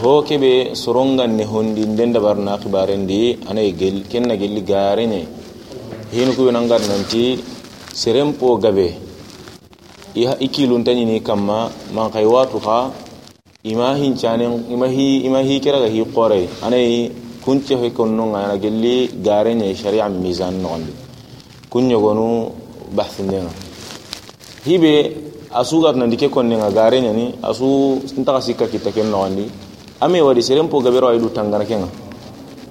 ho keɓe sorongan ne hondi nden dabarna kibare ndi anayi e kenna gelli gareñe hino kuɓe nangar nanti seren po gabe i kiluntañini kamma man kay watu ha ima hincanen ima hikeraga hi qorey anayi kunce hoy konnonga ana gelli gareñe sharia misan nogondi kuñogonu bahsindenga hiɓe a sugat nandi ke konnenga gareñani asu ntaxa sikka kitta ken nogondi ame wadi serempo gabero ay du tangana kenga.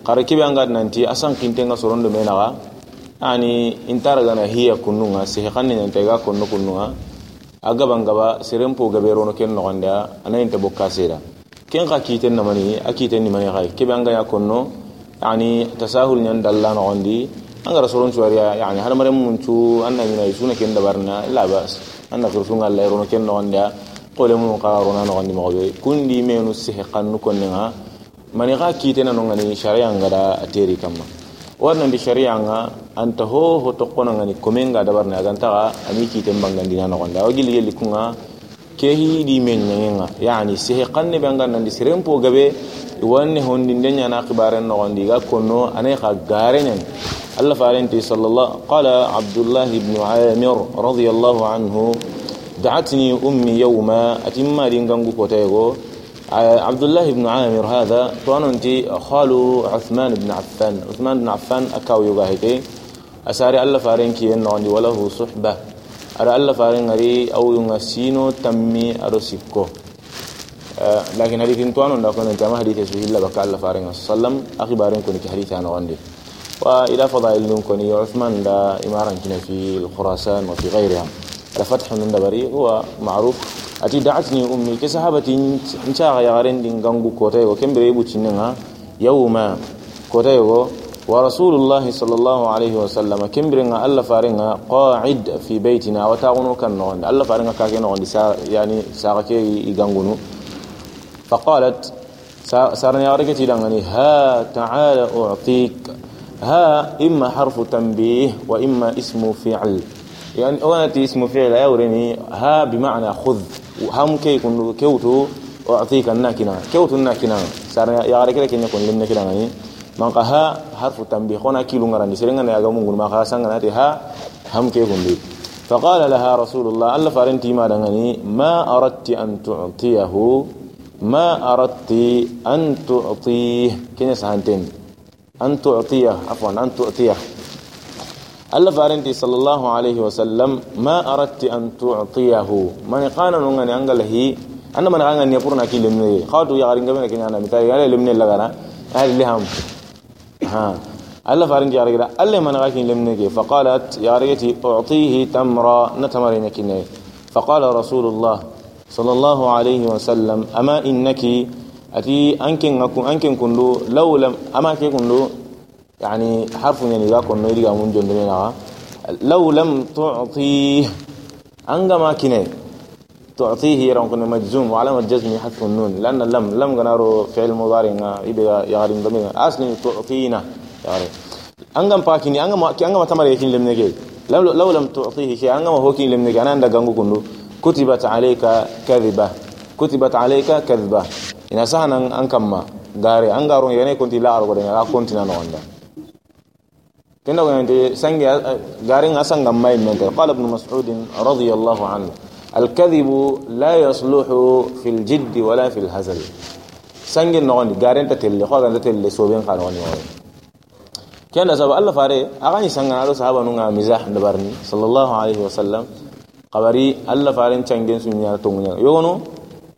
Kare kibe anga nanti asan kintenga sorondo menaga ani intara gana hiya kununga se kanne nyanta ga konno kununga aga bangaba serempo gabero no ken nogonda ana inte bokka seda ken ka kiten na mani akiten ni mani khay kibe anga ya konno yani tasahul nyan dalla no gondi anga rasulun suwariya yani har mare mun tu anna mina isuna ken dabarna la bas. Anna kursunga Allah rono ken nogonda qolemu qaruna nogondi mogoɓe kundi menu sihe kannu konninga mani na no nongani sharia ngada a teri kamma. Warnandi sharia nga anta ho ho tokkonangani komenga dabarne agantaxa ani no bangandina o gili gili kunga ke di men ñaŋenga yani sihe xanne ɓe angannandi sirenpo gabe iwanne hondinde ñana no noxondi ga konno ane ga gare ñani allah farenti sallallahu qala abdullah ibn amir radiyallahu anhu دعتني أمي يوما أتم رينغانغو كوتايغو. عبد الله بن عامر هذا توانونتي خالو عثمان بن عفان. عثمان بن عفان أكاو يغاهيتي. أساري ألا فارنكي ينواني وله صحبة. أرى ألا فارنغري أو ينغسينو تمي أرسيكو لكن حديث توانو نكون انت ما حديث سبيل الله بك ألا فارنغ صلى أخي بارن كوني كحديث أنا غندي. وإلى فضائل كوني عثمان دا إمارة في الخراسان وفي غيرها. الفتح من دبري. هو معروف. أتي دعتني أمي كصحابتي إن شاء يغارين دين غانغو كوتاي وكم بريبو تشينها يوما كوتاي ورسول الله صلى الله عليه وسلم. كم برنا الله فارنا قاعد في بيتنا. وتاغنو كان نون الله كاكي نون يعني ساغكي يغانغونو فقالت سارني أركتي دعني ها تعال أعطيك. ها إما حرف تنبيه وإما اسم فعل. يعني وأنا اسم فعل يورني ها بمعنى خذ هم كي يكون كوتو أعطيك الناكنا كوتو الناكنا صار يا غير كده كن يكون لنا كده يعني. من ها حرف تنبيه هنا كيلو غراني سرنا يا غمون ما خاصن ها هم كي يكون فقال لها رسول الله الله فارنتي ما دغني ما أردت أن تعطيه. ما أردت أن تعطيه. كنا سهنتين أن تعطيه. عفوا أن تعطيه. الله فارنتي صلى الله عليه وسلم ما أردت أن تعطيه. من قال نغني أنقل هي أنا من غني يبورنا كي لمني. خاطو يا غارين قبل كنا أنا مثال يا لمني لغنا هذا اللي هم. ها. الله فارنتي يا رجال الله من غاكين لمني فقالت يا رجتي أعطيه تمرة نتمرين كني فقال رسول الله صلى الله عليه وسلم أما إنك أتي أنكن أنكن كندو لو لم أما كي كندو يعني حرف يعني ذاك إنه يلقى من جندنا لو لم تعطيه ما كنه تعطيه يرون مجزوم وعلامة جزم حذف النون. لأن لم لم جنارو فعل مضارع يبقى يغارم ضمير. أصل تعطينا يعني. أنجا باكيني أنجا ما تمر يكين لم نجي لو لو لم تعطيه شيء أنجا ما هو كين لم نجي أنا عندك جنگو كنو كتبت عليك كذبة. كتبت عليك كذبة. إن سهنا أنكم ما. غاري أنجارون يعني كنت لا أروح أنا كنت أنا نوندا كنا قلنا سنج قارين أسنج ما قال ابن مسعود رضي الله عنه الكذب لا يصلح في الجد ولا في الهزل. سنج نغني قارين تتلي خا تتلي سوبين قانوني كان سبب الله فاري أغاني سنج على صحابة نونا مزاح دبرني صلى الله عليه وسلم قبري الله فارين تنجن سنيا تونغنيا يونو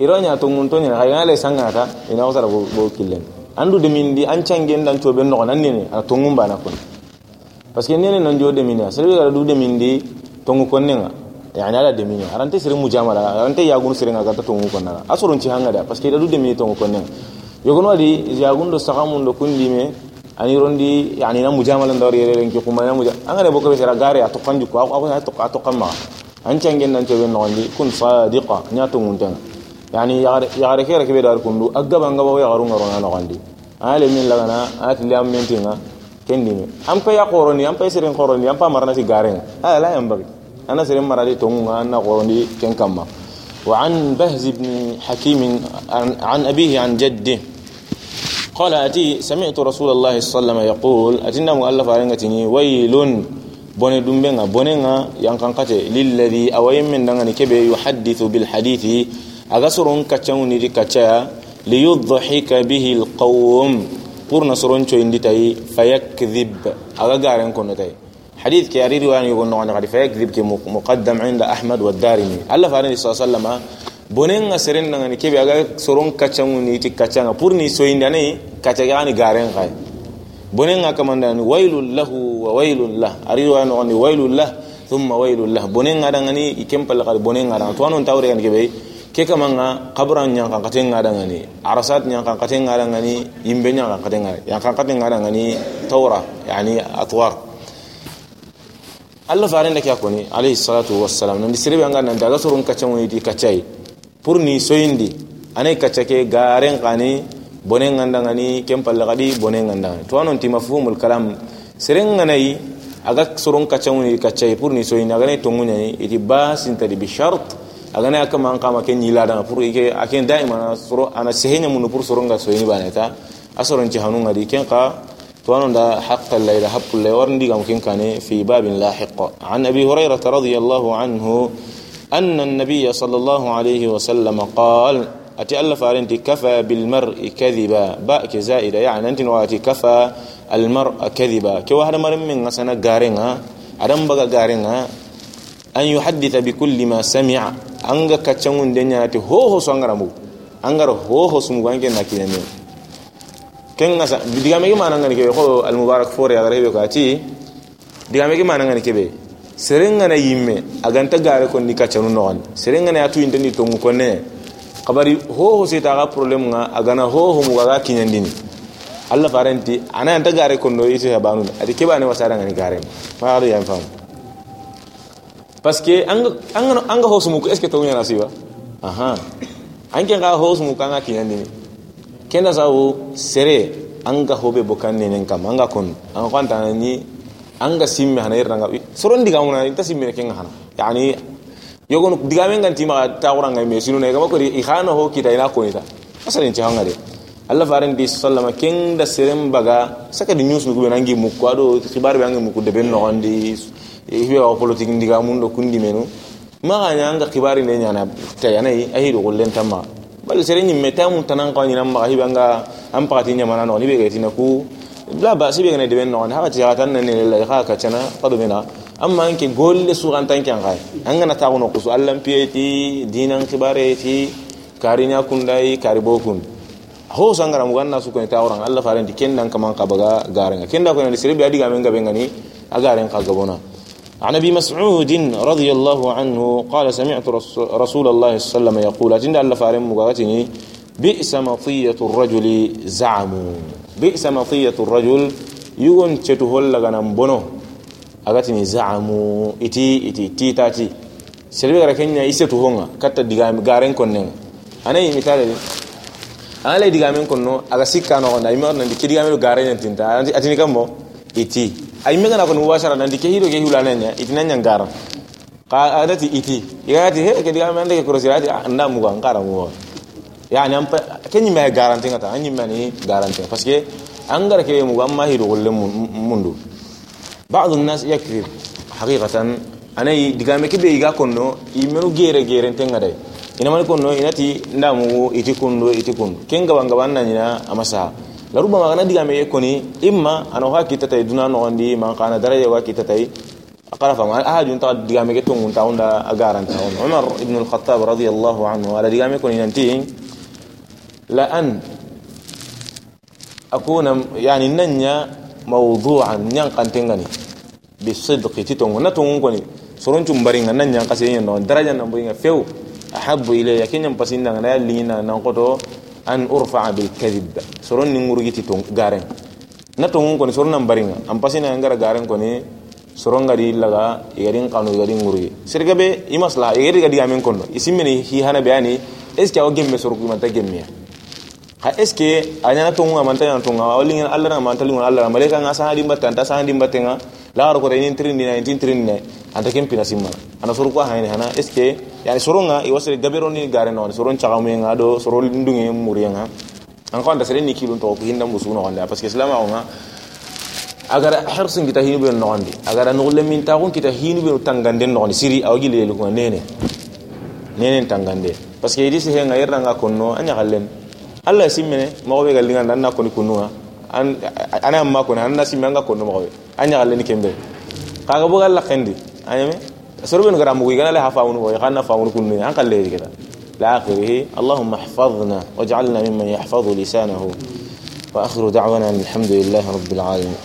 إيرانيا تونغن تونيا هاي على سنج هذا إنه أصلا بو بو كيلن عنده دمين دي أنشانجن دان توبين نغنى نيني أنا تونغن بانا كون. Parce que nene non jode mina sere ga du de mindi tongu konnenga yani ala de mina arante sere mujamala arante yagun sere ga ta tongu konna asoron ci hanga da parce que du de mini tongu konnenga yogon wadi yagun do sagamun do kundi me? Ani rondi yani na mujamala ndor yere len ki kuma na muja anga ne boko sere gare ato kanju ko ako ato ato kamma an cangen nan tebe no ndi kun sadiqa nya tongu tan yani yagare kere kebe dar kundu agaba ngaba ya garunga rona no ndi ale min lagana ati liam mentinga kendime an pa ya qoroni an pa sirin qoroni an pa marna si garen ala la yambagi ana sirin maradi tonga na qoroni ken kamma وعن بهز بن حكيم عن أبيه عن جده قال أتي سمعت رسول الله صلى الله عليه وسلم يقول أتينا مؤلف على ويل bone dumbenga bonenga yankankate lilladhi awayim min dangani kebe yuhaddithu bil hadithi aga soron kaccangu ni di pour na soron coyindi tayi fayakdhib aga garen kono tayi حديث كي أريد أن يقول نوعنا قد فيكذب كي مقدم عند أحمد والدارمي الله فارني صلى الله عليه وسلم bonen nga seren nga ni kebe aga soron kaccangu ni ti kaccanga pour ni soyindi ani kaccaga ani garen khay bonen ga kamandani wailul lahu wa wailul lah ari wa no ni wailul lah thumma wailul lah bonen ga dangani ikem pal qal bonen ga to anon tawre kan kebe ke manga kaburan yang kan katen ngada ngani arasat yang kate ngada ngani imbe yang kate ngada yang kan katen ngada ngani tawra yani atwar. Allah farin da kyakoni alayhi salatu wassalam nan disiri banga nan daga surun kacan wani di kacai. Purni soyindi anai kacake garen kani bonen nganda ngani kempal kadi bonen nganda to anon ti mafhumul kalam nganai aga surun kacan wani dikacai purni soyindi aga ne tungunya iti basin tadi bi aga ne akama kama ken yila danga pour ike aken daima na soro ana sehenya munu pour soronga soyini baneta asoron ci hanu ngadi ken ka to anon da haqqal layla haqqul lay warndi gam ken kane fi babin lahiq an abi hurairah radiyallahu anhu أن النبي صلى الله عليه وسلم قال أتي الله فارنتي كفى بالمرء كذبا باء زائدة يعني أنت نواتي كفى المرء كذبا كوا هذا مر من سنة غارينها أدم بقى غارينها أن يحدث بكل ما سمع anga kaccangun den ñanati hoho so angara mugu. Angara hoho sumugu anke na kiñamen ken gasa digamegi manangani keɓe ko almubarak fore agara heɓe ko ati digamegi manangani keɓe serengana yimme aganta gare konni kaccanu nogoni serengana atu intani tongu konne kabari hoho seta aga probléme ga agana hoho mugu aga kiñandini allah farenti ana yanta gare konno ito hebanuna ati keɓane wasarangani garema maaɗo yan famu parce que an ga hosu muku est ce que to ñana aha an ke hosu muku an ga kinandini kenda sabu sere an hobe bokan nenen kam an kon an ga ni an simme hana yirnanga soron digamuna inta simmine kenga hana. Yani yogon digamen ganti ma tawranga me sinu ne gama ko i ho kita ina ko ita asalin ci hanga de. Allah faran di sallama ken da serem baga saka di news nugo nangi mukko ado khibar be angi ben no andi hibe wa politique ndiga mun do kundi menu. Ma nya anga khibari ne nyana ta yana yi ahi do sere nyi meta tanan ko nyina ma hibe anga am pakati nya mana no ni be ga la ba sibe ne de ben ha ta tan ne le ha ka tana qadu mina amma anke golle su an tanke an kai an gana ta gono kusu allan piyeti dinan kibare ti karinya kundai karibokun ho sangara mu su ko ta orang allah faran di kaman ka baga garenga. Kenda ko ne sirbi adiga men gabe bengani agaren ka gabona عن أبي مسعود رضي الله عنه قال سمعت رسول الله صلى الله عليه وسلم يقول مغاتني بئس مطية الرجل زعم. بئس مطية الرجل يون تشتو هول تشتهل غنمبونو اغاتني زعم. اتي اتي تي تاتي. سلبي ركنيا يسيتو هون كات ديغام غارن كونن أنا يمثال أنا لي ديغامن كونو اغاسيكانو غنا يمرن ديغامن غارن تنتا أتيني كامو اتي, إتي. ay megana kon mubashara nan dike hido ke hula nanya itina nyangara ka adati iti. Igati he ke digame ndeke kurosirati anda muga ngara muwa yani ampa kenyi me garanti ngata anyi mani garanti. Parce angara ke muga amma hido golle mundu. Ba'd an-nas yakrib haqiqatan anay digame ke be iga konno imenu gere gere ntenga dai ina mani konno inati ndamu iti kundo iti kundo kenga wanga banna nyina la ruba magana diga me koni imma ana ha kita tay duna no ndi man kana daraja wa kita tay aqara fama ahadu ta diga me ketu mun taunda agaran taun umar ibn al-khattab radiyallahu anhu ala diga me koni nanti la an akuna yani nanya mawdu'an nyan kantengani bisidq titongo na tongo koni soron cum baringa nan nyan kase no daraja nan buinga an urfa'a bil kadhib. Soron ni ngurgiti tong garen. Na tong ngon koni soron nambaringa am pasina ngara garen koni soron ngari laga igarin kanu garing ngurugi, sirga be imasla yari gadi amen kono. Isimeni hi hana be ani eske awo gemme sorugu manta gemme ya. ha eske anyana to ngama manta yana to ngama wali ngana allah na manta lingon allah malaika nga sa hadi mbatta sa hadi mbatenga la ko ni trin ni 19 trin ne anta kempi na simma. Ana soro ko hayne hana est ce yani soronga i wasere gabero ni gare non soron chagamu nga do soro ndungi murianga an ko anda ni kilun to ko hinda musu no anda. Parce que islam nga agara hirsin kita hinu be no agara no le min taxun kita hinu be tangande no siri awgi le ko nene. Nene tangande parce que idisi nga yerna nga konno anya galen alla simmene mo be galinga nan na koni kunwa an ana ma ko nan na simme nga konno mo be anya galen kembe. Kaga bo galla kendi. Anyame سربن غرام وي قال لها فاون وي قالنا فاون كل من قال لي كذا لآخره اللهم احفظنا واجعلنا ممن يحفظ لسانه. وآخر دعوانا الحمد لله رب العالمين.